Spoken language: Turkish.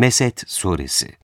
Mesed Suresi.